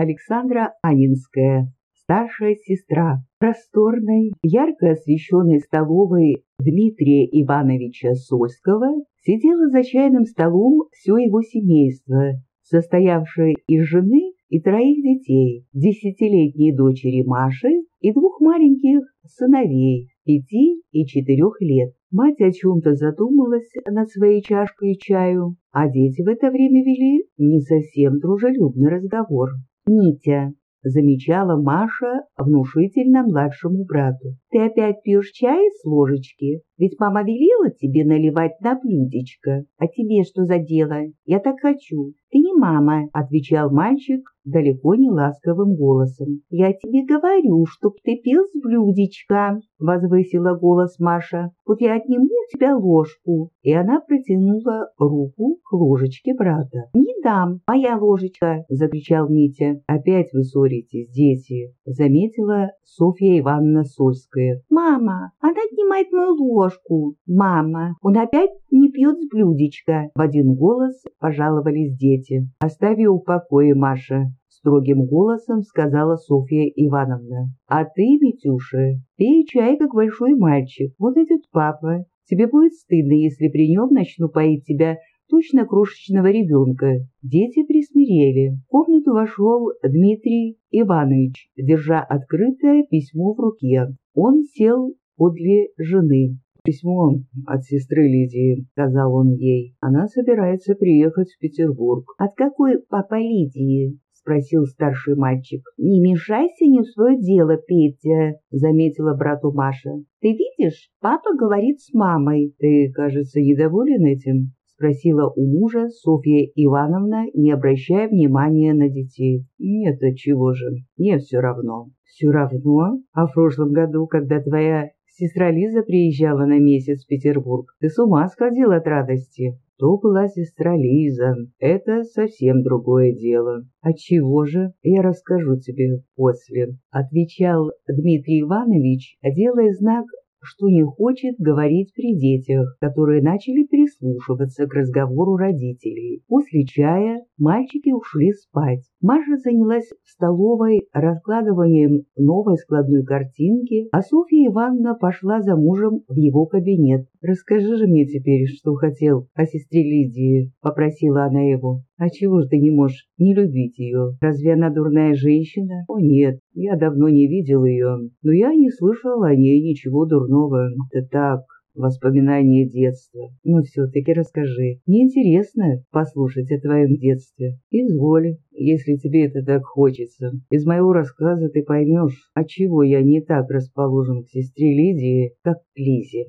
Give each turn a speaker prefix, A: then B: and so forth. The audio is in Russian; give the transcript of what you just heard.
A: Александра Анинская, старшая сестра. Просторной, ярко освещенной столовой Дмитрия Ивановича Сольского сидело за чайным столом все его семейство, состоявшее из жены и троих детей, десятилетней дочери Маши и двух маленьких сыновей, пяти и четырех лет. Мать о чем-то задумалась над своей чашкой чаю, а дети в это время вели не совсем дружелюбный разговор. «Митя», — замечала Маша внушительно младшему брату, — «ты опять пьешь чай с ложечки? Ведь мама велела тебе наливать на блюдечко. А тебе что за дело? Я так хочу». «Ты не мама», — отвечал мальчик далеко не ласковым голосом. «Я тебе говорю, чтоб ты пил с блюдечка», — возвысила голос Маша. «Вот я отниму у тебя ложку». И она протянула руку к ложечке брата. «Не дам, моя ложечка», — закричал Митя. «Опять вы ссоритесь, дети», — заметила Софья Ивановна Сольская. «Мама, она отнимает мою ложку». «Мама, он опять не пьет с блюдечка», — в один голос пожаловались дети. «Оставь ее в покое, Маша», строгим голосом сказала Софья Ивановна. «А ты, Витюша, пей чай, как большой мальчик. Вот идет папа. Тебе будет стыдно, если при нем начну поить тебя точно крошечного ребенка. Дети присмирели. В комнату вошел Дмитрий Иванович, держа открытое письмо в руке. Он сел подле жены. «Письмо от сестры Лидии», — сказал он ей. «Она собирается приехать в Петербург». «От какой папа Лидии?» — спросил старший мальчик. «Не мешайся не в свое дело, Петя», — заметила брату Маша. «Ты видишь, папа говорит с мамой». «Ты, кажется, недоволен этим?» — спросила у мужа Софья Ивановна, не обращая внимания на детей. «Нет, чего же, мне все равно». «Все равно? А в прошлом году, когда твоя сестра Лиза приезжала на месяц в Петербург, ты с ума сходил от радости?» То была сестра Лиза. Это совсем другое дело. А чего же? Я расскажу тебе после, отвечал Дмитрий Иванович, делая знак что не хочет говорить при детях, которые начали прислушиваться к разговору родителей. После чая мальчики ушли спать. Маша занялась в столовой раскладыванием новой складной картинки, а Софья Ивановна пошла за мужем в его кабинет. «Расскажи же мне теперь, что хотел о сестре Лидии», — попросила она его. «А чего ж ты не можешь не любить ее? Разве она дурная женщина?» «О нет, я давно не видел ее, но я не слышал о ней ничего дурного. Это так, воспоминания детства. Ну все-таки расскажи. Мне интересно послушать о твоем детстве. Изволь, если тебе это так хочется. Из моего рассказа ты поймешь, отчего я не так расположен к сестре Лидии, как к Лизе.